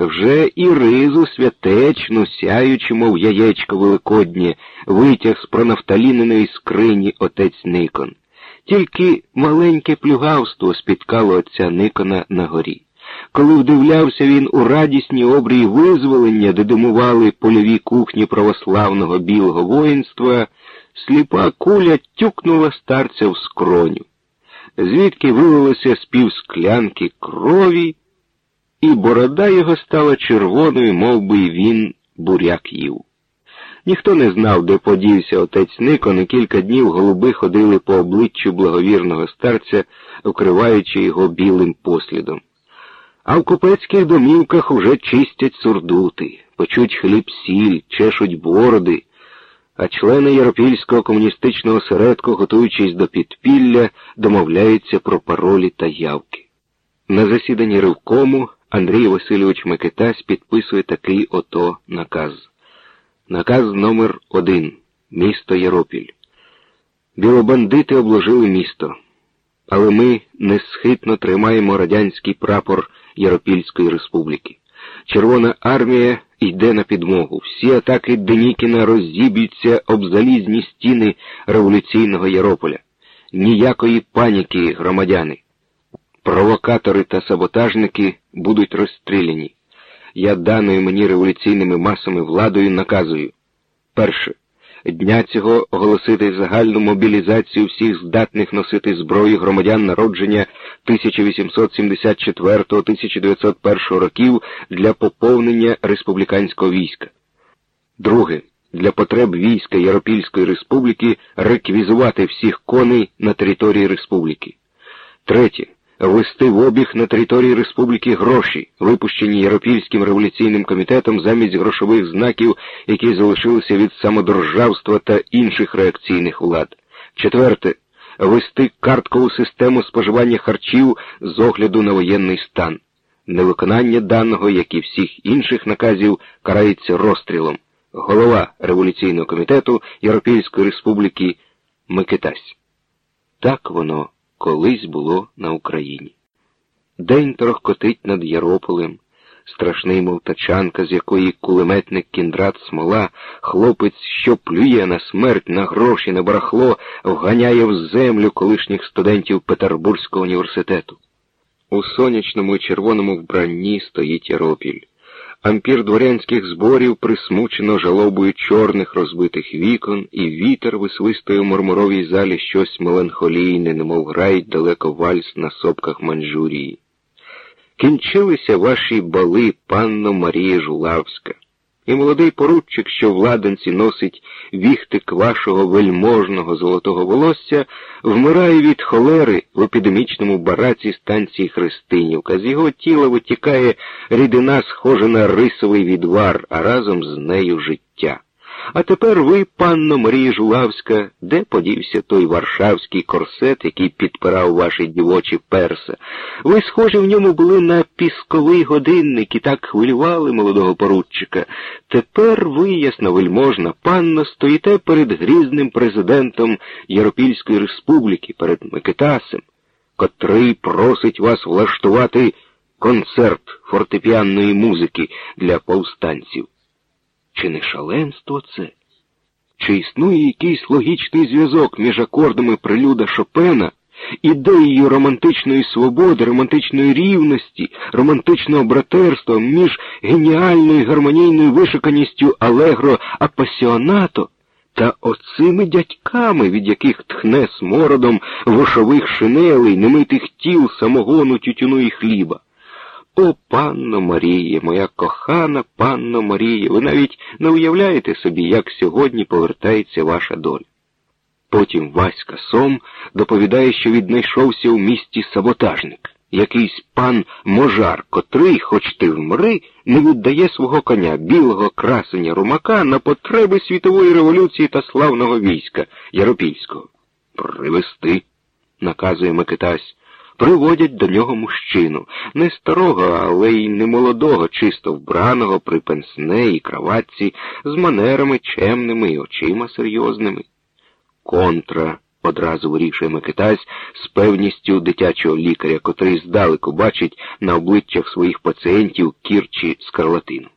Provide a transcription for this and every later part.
Вже і ризу святечну, сяючи, мов яєчко великоднє, витяг з пронафталіненої скрині отець Никон. Тільки маленьке плюгавство спіткало отця Никона на горі. Коли вдивлявся він у радісні обрії визволення, де димували польові кухні православного білого воїнства, сліпа куля тюкнула старця в скроню, звідки вилилося з півсклянки крові, і борода його стала червоною, мов би він буряк їв. Ніхто не знав, де подівся отець Никон, і кілька днів голуби ходили по обличчю благовірного старця, вкриваючи його білим послідом. А в купецьких домівках уже чистять сурдути, почуть хліб сіль, чешуть бороди, а члени Єропільського комуністичного осередку, готуючись до підпілля, домовляються про паролі та явки. На засіданні Ривкому Андрій Васильович Микитась підписує такий ото наказ. Наказ номер один. Місто Єропіль. Білобандити обложили місто, але ми несхитно тримаємо радянський прапор Єропільської республіки. Червона армія йде на підмогу. Всі атаки Денікіна роззіб'ються об залізні стіни революційного Єрополя. Ніякої паніки, громадяни. Провокатори та саботажники будуть розстріляні. Я даною мені революційними масами владою наказую. Перше. Дня цього оголосити загальну мобілізацію всіх здатних носити зброю громадян народження 1874-1901 років для поповнення республіканського війська. Друге. Для потреб війська Єропільської республіки реквізувати всіх коней на території республіки. Третє ввести в обіг на території республіки гроші, випущені Європейським революційним комітетом замість грошових знаків, які залишилися від самодержавства та інших реакційних влад. Четверте. Вести карткову систему споживання харчів з огляду на воєнний стан. Невиконання даного, як і всіх інших наказів, карається розстрілом. Голова революційного комітету Європейської республіки Микитась. Так воно колись було на Україні. День трохкотить над Ярополем, страшний мов тачанка, з якої кулеметник кіндрат смола, хлопець, що плює на смерть, на гроші, на барахло, вганяє в землю колишніх студентів Петербурзького університету. У сонячному і червоному вбранні стоїть Яропіль. Ампір дворянських зборів присмучено жалобою чорних розбитих вікон, і вітер висвистує в мурмуровій залі щось меланхолійне, немов грають далеко вальс на сопках Манджурії. Кінчилися ваші бали, панно Марія Жулавська і молодий поручик, що в ладанці носить віхтик вашого вельможного золотого волосся, вмирає від холери в епідемічному бараці станції Христинівка. З його тіла витікає рідина, схожа на рисовий відвар, а разом з нею життя. А тепер ви, панно Марія Жулавська, де подівся той варшавський корсет, який підпирав ваші дівочі перса? Ви, схожі, в ньому були на пісковий годинник і так хвилювали молодого поручика. Тепер ви, ясновельможна панно, стоїте перед грізним президентом Єропільської республіки, перед Микитасем, котрий просить вас влаштувати концерт фортепіанної музики для повстанців. Чи не шаленство це? Чи існує якийсь логічний зв'язок між акордами прелюда Шопена, ідеєю романтичної свободи, романтичної рівності, романтичного братерства між геніальною гармонійною вишиканістю Алегро апасіонато та оцими дядьками, від яких тхне смородом вошових шинелей, немитих тіл, самогону, тютюну і хліба? О, панно Марія, моя кохана панно Марія, ви навіть не уявляєте собі, як сьогодні повертається ваша доля. Потім Васька Сом доповідає, що віднайшовся у місті саботажник, якийсь пан Можар, котрий, хоч ти вмри, не віддає свого коня, білого красення румака на потреби світової революції та славного війська Яропільського. Привести, наказує Микитась приводять до нього мужчину, не старого, але й не молодого, чисто вбраного при пенсне і краватці, з манерами чемними і очима серйозними. Контра одразу вирішує Микитась з певністю дитячого лікаря, котрий здалеку бачить на обличчях своїх пацієнтів кірчі скарлатину.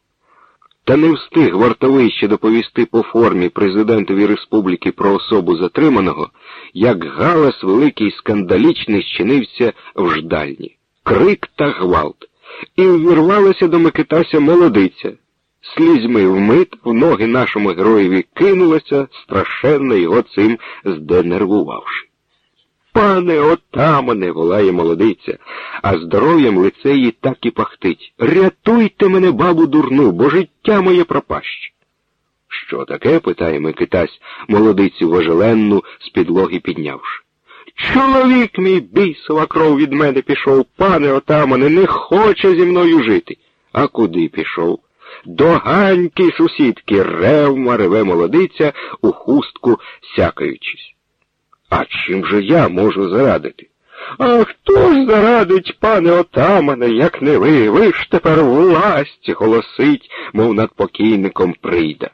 Та не встиг вартовий ще доповісти по формі президентові республіки про особу затриманого, як галас великий скандалічний щинився в ждальні. Крик та гвалт. І ввірвалася до Микитася молодиця. Слізьми вмит в ноги нашому героєві кинулася, страшенно його цим зденервувавши. Пане отамане, волає молодиця, а здоров'ям лице її так і пахтить. Рятуйте мене, бабу дурну, бо життя моє пропаще. Що таке? питає Микитась, молодицю вожеленну з підлоги піднявши. Чоловік мій бісова кров від мене пішов, пане отамане, не хоче зі мною жити. А куди пішов? До ганьки сусідки ревма реве молодиця у хустку сякаючись. А чим же я можу зарадити? А хто ж зарадить, пане отамане, як не ви? Ви ж тепер власть голосить, мов над покійником прийда.